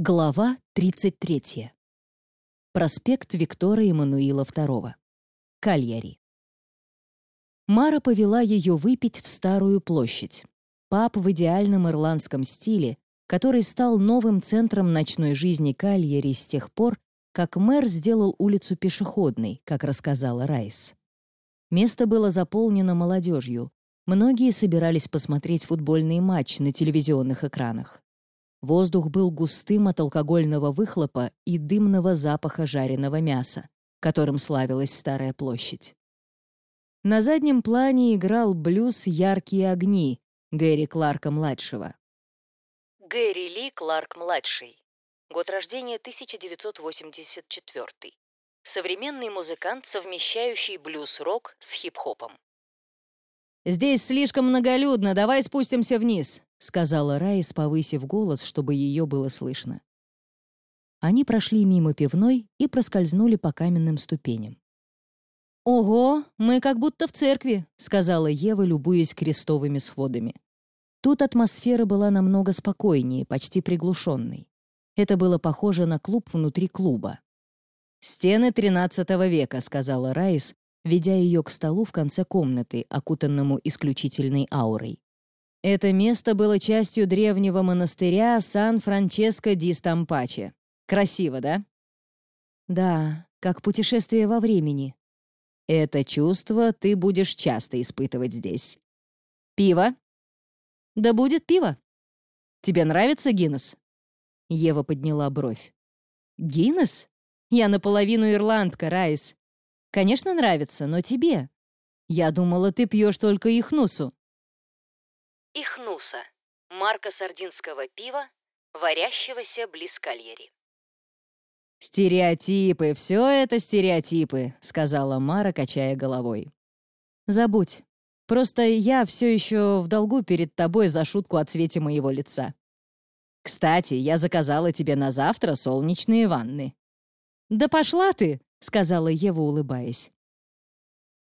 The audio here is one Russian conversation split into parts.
Глава 33. Проспект Виктора Эммануила II. Кальяри. Мара повела ее выпить в Старую площадь. Паб в идеальном ирландском стиле, который стал новым центром ночной жизни Кальяри с тех пор, как мэр сделал улицу пешеходной, как рассказала Райс. Место было заполнено молодежью. Многие собирались посмотреть футбольный матч на телевизионных экранах. Воздух был густым от алкогольного выхлопа и дымного запаха жареного мяса, которым славилась Старая площадь. На заднем плане играл блюз «Яркие огни» Гэри Кларка-младшего. Гэри Ли Кларк-младший. Год рождения 1984. Современный музыкант, совмещающий блюз-рок с хип-хопом. «Здесь слишком многолюдно, давай спустимся вниз», — сказала Райс, повысив голос, чтобы ее было слышно. Они прошли мимо пивной и проскользнули по каменным ступеням. «Ого, мы как будто в церкви», — сказала Ева, любуясь крестовыми сводами. Тут атмосфера была намного спокойнее, почти приглушенной. Это было похоже на клуб внутри клуба. «Стены XIII века», — сказала Райс, ведя ее к столу в конце комнаты, окутанному исключительной аурой. Это место было частью древнего монастыря Сан-Франческо ди Стампаче. Красиво, да? Да, как путешествие во времени. Это чувство ты будешь часто испытывать здесь. Пиво? Да будет пиво. Тебе нравится Гиннес? Ева подняла бровь. Гиннес? Я наполовину ирландка, Райс. Конечно, нравится, но тебе. Я думала, ты пьешь только Ихнуса. Марка сардинского пива, варящегося близ кальери. «Стереотипы, все это стереотипы», — сказала Мара, качая головой. «Забудь. Просто я все еще в долгу перед тобой за шутку о цвете моего лица. Кстати, я заказала тебе на завтра солнечные ванны». «Да пошла ты!» — сказала Ева, улыбаясь.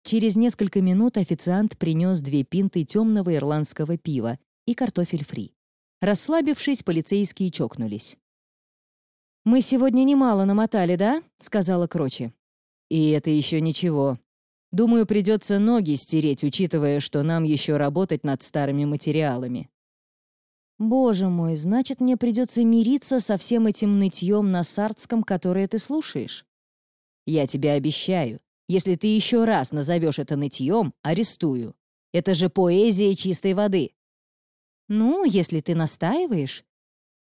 Через несколько минут официант принес две пинты темного ирландского пива и картофель фри. Расслабившись, полицейские чокнулись. «Мы сегодня немало намотали, да?» — сказала Крочи. «И это еще ничего. Думаю, придется ноги стереть, учитывая, что нам еще работать над старыми материалами». «Боже мой, значит, мне придется мириться со всем этим нытьем на сардском, которое ты слушаешь?» «Я тебе обещаю, если ты еще раз назовешь это нытьем, арестую. Это же поэзия чистой воды». «Ну, если ты настаиваешь».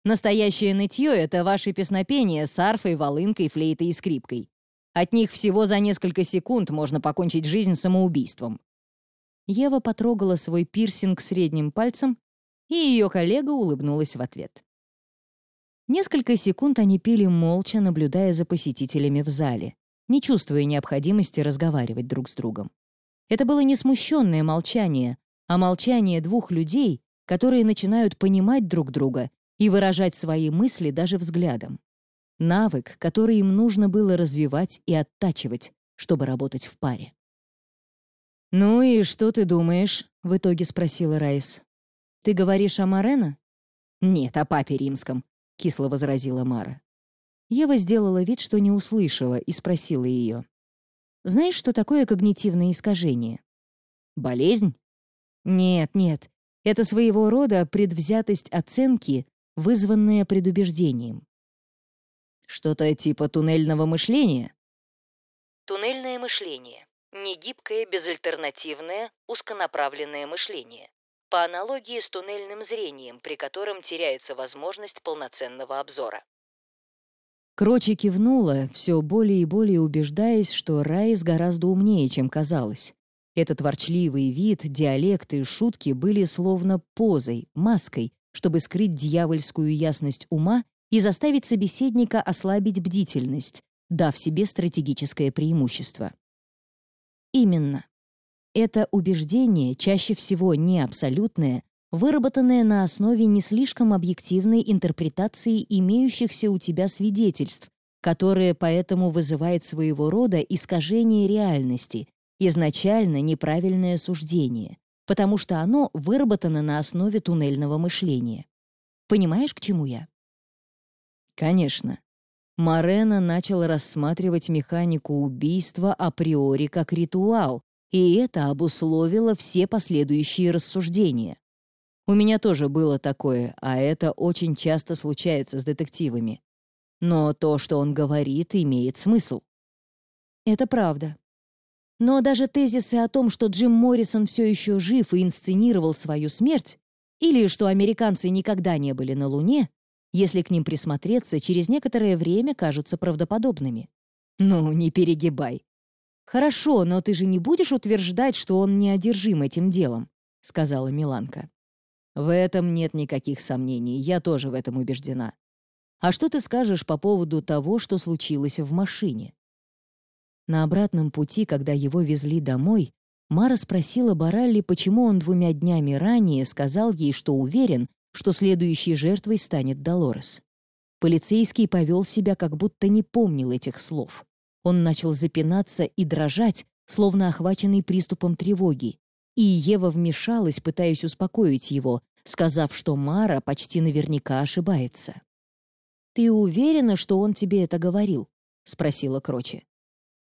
«Настоящее нытье — это ваши песнопения с арфой, волынкой, флейтой и скрипкой. От них всего за несколько секунд можно покончить жизнь самоубийством». Ева потрогала свой пирсинг средним пальцем, и ее коллега улыбнулась в ответ. Несколько секунд они пили молча, наблюдая за посетителями в зале не чувствуя необходимости разговаривать друг с другом. Это было не смущенное молчание, а молчание двух людей, которые начинают понимать друг друга и выражать свои мысли даже взглядом. Навык, который им нужно было развивать и оттачивать, чтобы работать в паре. «Ну и что ты думаешь?» — в итоге спросила Райс. «Ты говоришь о Морено?» «Нет, о папе римском», — кисло возразила Мара. Ева сделала вид, что не услышала, и спросила ее. «Знаешь, что такое когнитивное искажение?» «Болезнь?» «Нет, нет. Это своего рода предвзятость оценки, вызванная предубеждением». «Что-то типа туннельного мышления?» Туннельное мышление. Негибкое, безальтернативное, узконаправленное мышление. По аналогии с туннельным зрением, при котором теряется возможность полноценного обзора. Крочи кивнула, все более и более убеждаясь, что Райс гораздо умнее, чем казалось. Этот ворчливый вид, диалекты, шутки были словно позой, маской, чтобы скрыть дьявольскую ясность ума и заставить собеседника ослабить бдительность, дав себе стратегическое преимущество. Именно. Это убеждение, чаще всего не абсолютное, выработанное на основе не слишком объективной интерпретации имеющихся у тебя свидетельств, которое поэтому вызывает своего рода искажение реальности, изначально неправильное суждение, потому что оно выработано на основе туннельного мышления. Понимаешь, к чему я? Конечно. Морено начал рассматривать механику убийства априори как ритуал, и это обусловило все последующие рассуждения. У меня тоже было такое, а это очень часто случается с детективами. Но то, что он говорит, имеет смысл. Это правда. Но даже тезисы о том, что Джим Моррисон все еще жив и инсценировал свою смерть, или что американцы никогда не были на Луне, если к ним присмотреться, через некоторое время кажутся правдоподобными. Ну, не перегибай. Хорошо, но ты же не будешь утверждать, что он неодержим этим делом, сказала Миланка. В этом нет никаких сомнений, я тоже в этом убеждена. А что ты скажешь по поводу того, что случилось в машине? На обратном пути, когда его везли домой, Мара спросила Баралли, почему он двумя днями ранее сказал ей, что уверен, что следующей жертвой станет Долорес. Полицейский повел себя, как будто не помнил этих слов. Он начал запинаться и дрожать, словно охваченный приступом тревоги, и Ева вмешалась, пытаясь успокоить его, сказав, что Мара почти наверняка ошибается. «Ты уверена, что он тебе это говорил?» — спросила Кроче.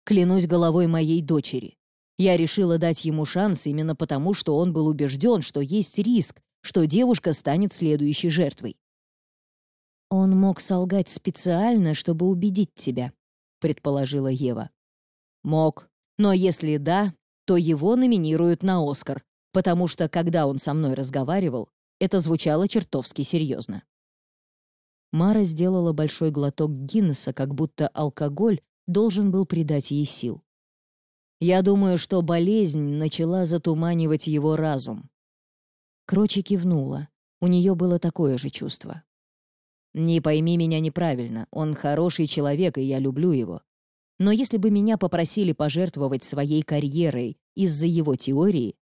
«Клянусь головой моей дочери. Я решила дать ему шанс именно потому, что он был убежден, что есть риск, что девушка станет следующей жертвой. «Он мог солгать специально, чтобы убедить тебя», — предположила Ева. «Мог. Но если да, то его номинируют на «Оскар», потому что, когда он со мной разговаривал, это звучало чертовски серьезно. Мара сделала большой глоток Гиннесса, как будто алкоголь должен был придать ей сил. Я думаю, что болезнь начала затуманивать его разум. Крочи кивнула. У нее было такое же чувство. «Не пойми меня неправильно. Он хороший человек, и я люблю его. Но если бы меня попросили пожертвовать своей карьерой из-за его теории,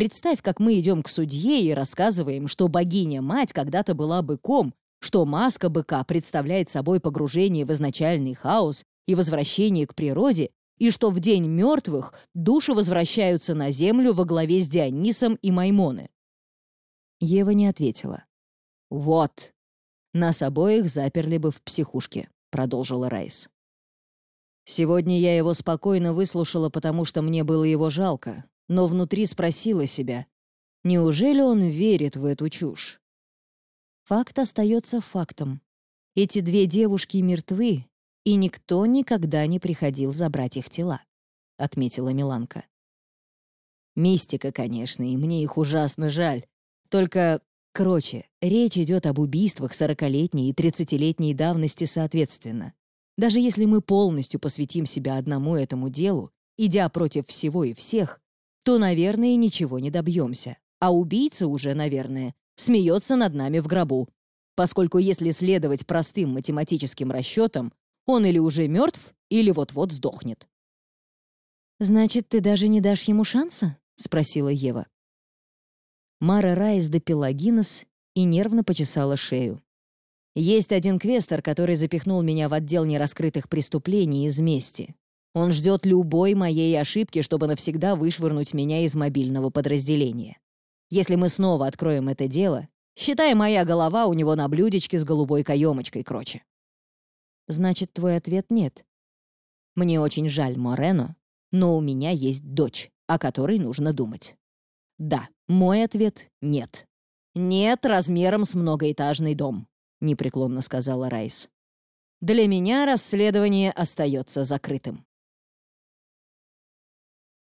представь, как мы идем к судье и рассказываем, что богиня-мать когда-то была быком, что маска быка представляет собой погружение в изначальный хаос и возвращение к природе, и что в день мертвых души возвращаются на землю во главе с Дионисом и Маймоны. Ева не ответила. «Вот. Нас обоих заперли бы в психушке», — продолжила Райс. Сегодня я его спокойно выслушала, потому что мне было его жалко, но внутри спросила себя, неужели он верит в эту чушь? Факт остается фактом. Эти две девушки мертвы, и никто никогда не приходил забрать их тела, отметила Миланка. Мистика, конечно, и мне их ужасно жаль. Только, короче, речь идет об убийствах сорокалетней и тридцатилетней давности соответственно. Даже если мы полностью посвятим себя одному этому делу, идя против всего и всех, то, наверное, ничего не добьемся. А убийца уже, наверное, смеется над нами в гробу. Поскольку если следовать простым математическим расчетам, он или уже мертв, или вот-вот сдохнет. «Значит, ты даже не дашь ему шанса?» — спросила Ева. Мара Райс допила Гиннес и нервно почесала шею. Есть один квестер, который запихнул меня в отдел нераскрытых преступлений из мести. Он ждет любой моей ошибки, чтобы навсегда вышвырнуть меня из мобильного подразделения. Если мы снова откроем это дело, считай, моя голова у него на блюдечке с голубой каемочкой, кроче. Значит, твой ответ нет. Мне очень жаль Морено, но у меня есть дочь, о которой нужно думать. Да, мой ответ — нет. Нет размером с многоэтажный дом. — непреклонно сказала Райс. «Для меня расследование остается закрытым».